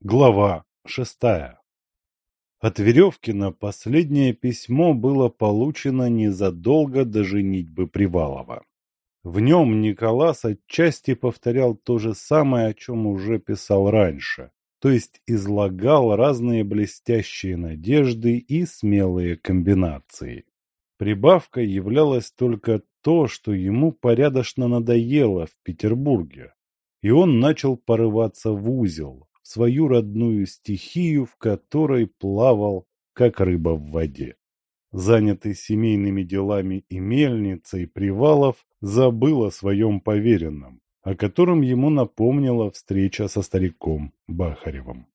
Глава шестая От Веревкина последнее письмо было получено незадолго до женитьбы Привалова. В нем Николас отчасти повторял то же самое, о чем уже писал раньше, то есть излагал разные блестящие надежды и смелые комбинации. Прибавкой являлось только то, что ему порядочно надоело в Петербурге, и он начал порываться в узел, свою родную стихию, в которой плавал, как рыба в воде. Занятый семейными делами и мельницей, Привалов забыл о своем поверенном, о котором ему напомнила встреча со стариком Бахаревым.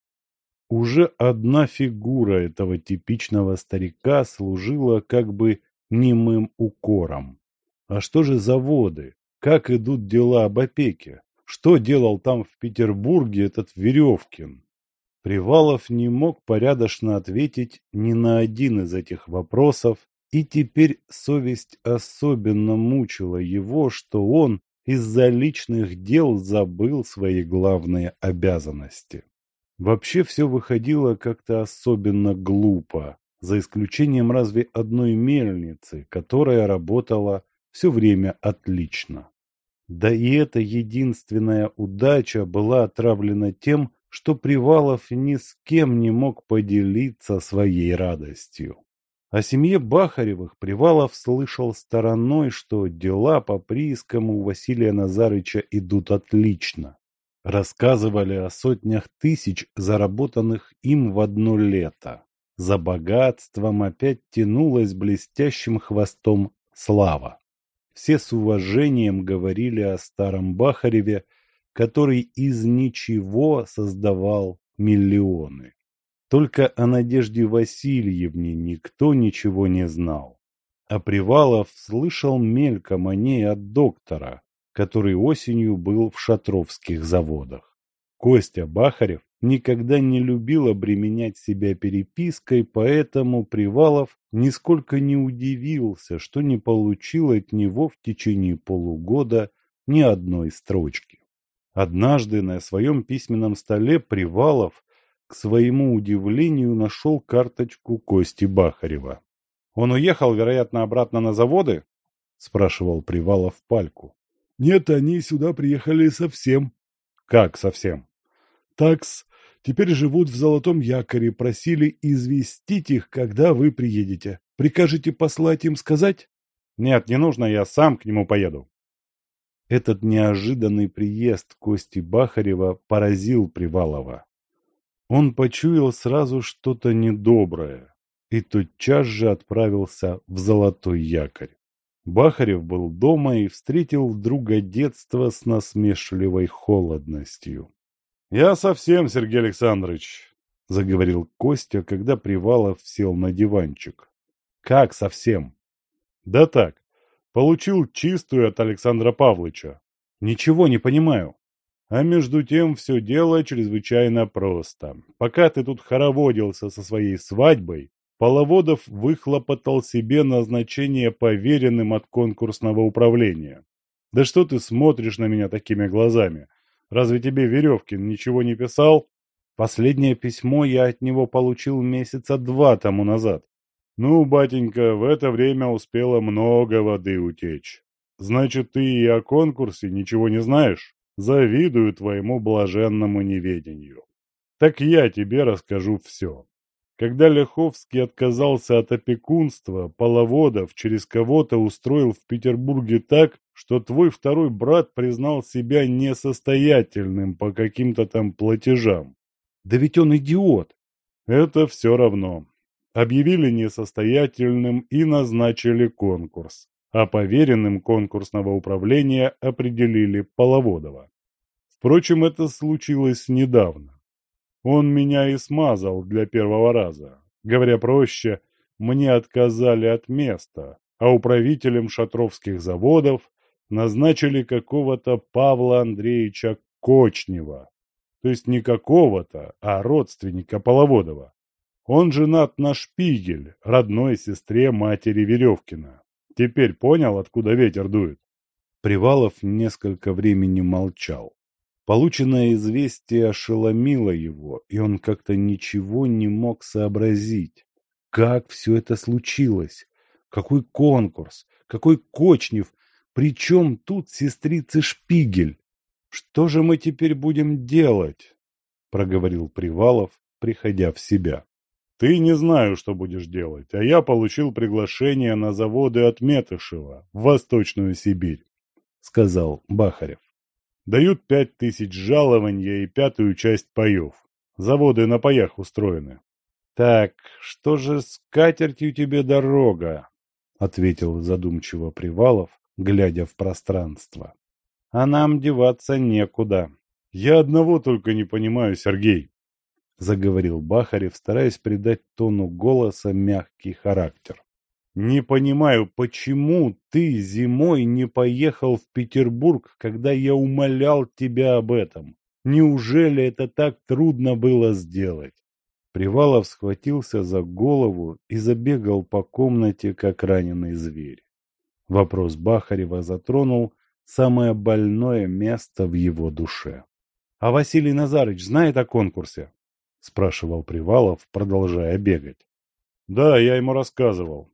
Уже одна фигура этого типичного старика служила как бы немым укором. А что же заводы? Как идут дела об опеке? Что делал там в Петербурге этот Веревкин? Привалов не мог порядочно ответить ни на один из этих вопросов, и теперь совесть особенно мучила его, что он из-за личных дел забыл свои главные обязанности. Вообще все выходило как-то особенно глупо, за исключением разве одной мельницы, которая работала все время отлично. Да и эта единственная удача была отравлена тем, что Привалов ни с кем не мог поделиться своей радостью. О семье Бахаревых Привалов слышал стороной, что дела по приискам у Василия Назарыча идут отлично. Рассказывали о сотнях тысяч, заработанных им в одно лето. За богатством опять тянулась блестящим хвостом слава. Все с уважением говорили о старом Бахареве, который из ничего создавал миллионы. Только о Надежде Васильевне никто ничего не знал. А Привалов слышал мельком о ней от доктора, который осенью был в шатровских заводах. Костя Бахарев никогда не любил обременять себя перепиской, поэтому Привалов нисколько не удивился, что не получил от него в течение полугода ни одной строчки. Однажды на своем письменном столе Привалов, к своему удивлению, нашел карточку Кости Бахарева. «Он уехал, вероятно, обратно на заводы?» – спрашивал Привалов Пальку. «Нет, они сюда приехали совсем». «Как совсем?» «Такс, Теперь живут в Золотом Якоре, просили известить их, когда вы приедете. Прикажете послать им сказать? Нет, не нужно, я сам к нему поеду. Этот неожиданный приезд Кости Бахарева поразил Привалова. Он почуял сразу что-то недоброе и тотчас же отправился в Золотой Якорь. Бахарев был дома и встретил друга детства с насмешливой холодностью. «Я совсем, Сергей Александрович», — заговорил Костя, когда Привалов сел на диванчик. «Как совсем?» «Да так. Получил чистую от Александра Павловича. Ничего не понимаю. А между тем все дело чрезвычайно просто. Пока ты тут хороводился со своей свадьбой, Половодов выхлопотал себе назначение поверенным от конкурсного управления. Да что ты смотришь на меня такими глазами? Разве тебе Веревкин ничего не писал? Последнее письмо я от него получил месяца два тому назад. Ну, батенька, в это время успело много воды утечь. Значит, ты и о конкурсе ничего не знаешь? Завидую твоему блаженному неведению. Так я тебе расскажу все. Когда Ляховский отказался от опекунства, Половодов через кого-то устроил в Петербурге так, что твой второй брат признал себя несостоятельным по каким-то там платежам. Да ведь он идиот. Это все равно. Объявили несостоятельным и назначили конкурс. А поверенным конкурсного управления определили Половодова. Впрочем, это случилось недавно. Он меня и смазал для первого раза. Говоря проще, мне отказали от места, а управителем шатровских заводов назначили какого-то Павла Андреевича Кочнева. То есть не какого-то, а родственника Половодова. Он женат на Шпигель, родной сестре матери Веревкина. Теперь понял, откуда ветер дует? Привалов несколько времени молчал. Полученное известие ошеломило его, и он как-то ничего не мог сообразить. Как все это случилось? Какой конкурс? Какой Кочнев? Причем тут сестрицы Шпигель? Что же мы теперь будем делать? Проговорил Привалов, приходя в себя. Ты не знаю, что будешь делать, а я получил приглашение на заводы от Метышева в Восточную Сибирь, сказал Бахарев. Дают пять тысяч жалования и пятую часть паев. Заводы на паях устроены. Так, что же с катертью тебе дорога? Ответил задумчиво Привалов, глядя в пространство. А нам деваться некуда. Я одного только не понимаю, Сергей, заговорил Бахарев, стараясь придать тону голоса мягкий характер. Не понимаю, почему ты зимой не поехал в Петербург, когда я умолял тебя об этом? Неужели это так трудно было сделать? Привалов схватился за голову и забегал по комнате, как раненый зверь. Вопрос Бахарева затронул самое больное место в его душе. — А Василий Назарыч знает о конкурсе? — спрашивал Привалов, продолжая бегать. — Да, я ему рассказывал.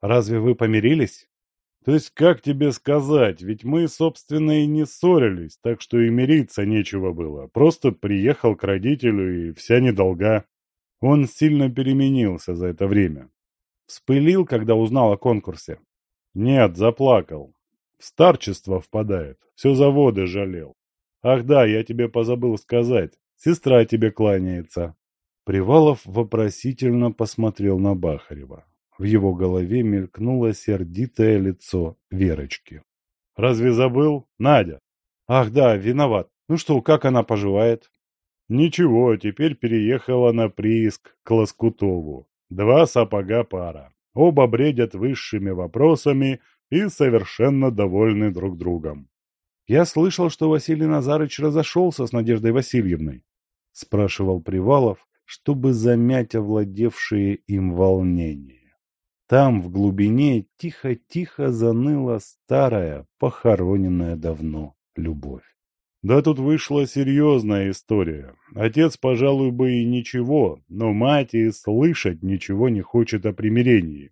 Разве вы помирились? То есть, как тебе сказать, ведь мы, собственно, и не ссорились, так что и мириться нечего было. Просто приехал к родителю, и вся недолга. Он сильно переменился за это время. Вспылил, когда узнал о конкурсе? Нет, заплакал. В старчество впадает. Все заводы жалел. Ах да, я тебе позабыл сказать. Сестра тебе кланяется. Привалов вопросительно посмотрел на Бахарева. В его голове мелькнуло сердитое лицо Верочки. «Разве забыл? Надя!» «Ах да, виноват. Ну что, как она поживает?» «Ничего, теперь переехала на прииск к Лоскутову. Два сапога пара. Оба бредят высшими вопросами и совершенно довольны друг другом». «Я слышал, что Василий Назарыч разошелся с Надеждой Васильевной», — спрашивал Привалов, чтобы замять овладевшие им волнение. Там, в глубине, тихо-тихо заныла старая, похороненная давно любовь. Да тут вышла серьезная история. Отец, пожалуй, бы и ничего, но мать и слышать ничего не хочет о примирении.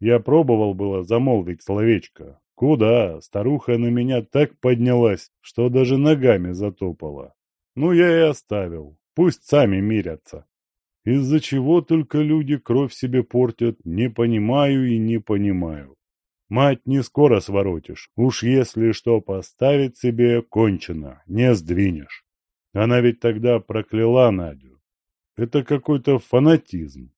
Я пробовал было замолвить словечко. Куда? Старуха на меня так поднялась, что даже ногами затопала. Ну, я и оставил. Пусть сами мирятся. Из-за чего только люди кровь себе портят, не понимаю и не понимаю. Мать не скоро своротишь, уж если что поставить себе, кончено, не сдвинешь. Она ведь тогда прокляла Надю. Это какой-то фанатизм.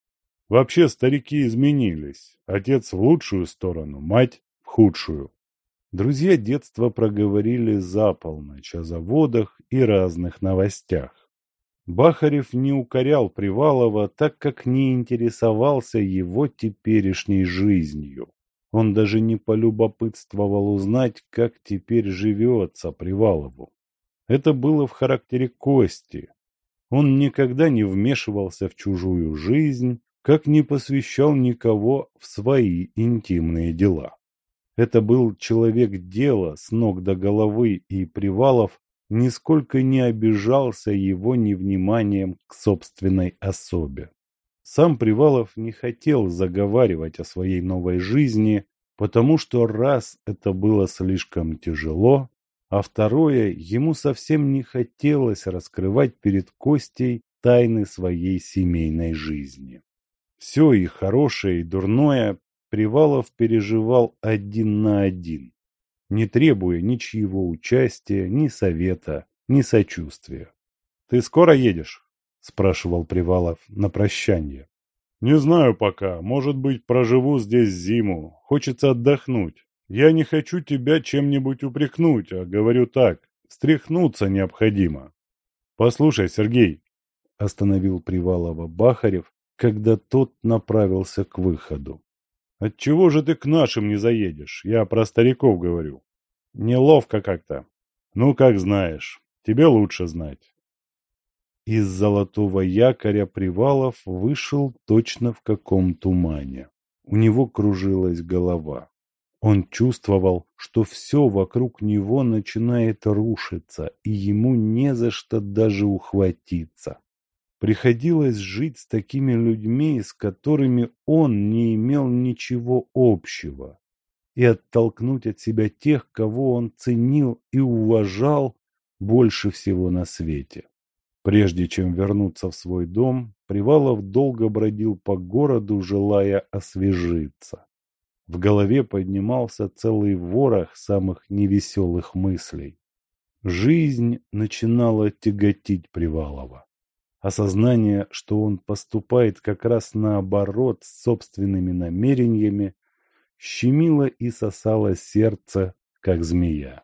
Вообще старики изменились. Отец в лучшую сторону, мать в худшую. Друзья детства проговорили за полночь о заводах и разных новостях. Бахарев не укорял Привалова, так как не интересовался его теперешней жизнью. Он даже не полюбопытствовал узнать, как теперь живется Привалову. Это было в характере Кости. Он никогда не вмешивался в чужую жизнь, как не посвящал никого в свои интимные дела. Это был человек дела с ног до головы, и Привалов нисколько не обижался его невниманием к собственной особе. Сам Привалов не хотел заговаривать о своей новой жизни, потому что раз это было слишком тяжело, а второе, ему совсем не хотелось раскрывать перед Костей тайны своей семейной жизни. Все и хорошее, и дурное Привалов переживал один на один, не требуя ничьего участия, ни совета, ни сочувствия. «Ты скоро едешь?» – спрашивал Привалов на прощание. «Не знаю пока. Может быть, проживу здесь зиму. Хочется отдохнуть. Я не хочу тебя чем-нибудь упрекнуть, а говорю так. Стряхнуться необходимо. Послушай, Сергей, — остановил Привалова Бахарев, когда тот направился к выходу. Отчего же ты к нашим не заедешь? Я про стариков говорю. Неловко как-то. Ну, как знаешь. Тебе лучше знать. Из золотого якоря Привалов вышел точно в каком тумане. У него кружилась голова. Он чувствовал, что все вокруг него начинает рушиться, и ему не за что даже ухватиться. Приходилось жить с такими людьми, с которыми он не имел ничего общего, и оттолкнуть от себя тех, кого он ценил и уважал больше всего на свете. Прежде чем вернуться в свой дом, Привалов долго бродил по городу, желая освежиться. В голове поднимался целый ворох самых невеселых мыслей. Жизнь начинала тяготить Привалова. Осознание, что он поступает как раз наоборот с собственными намерениями, щемило и сосало сердце, как змея.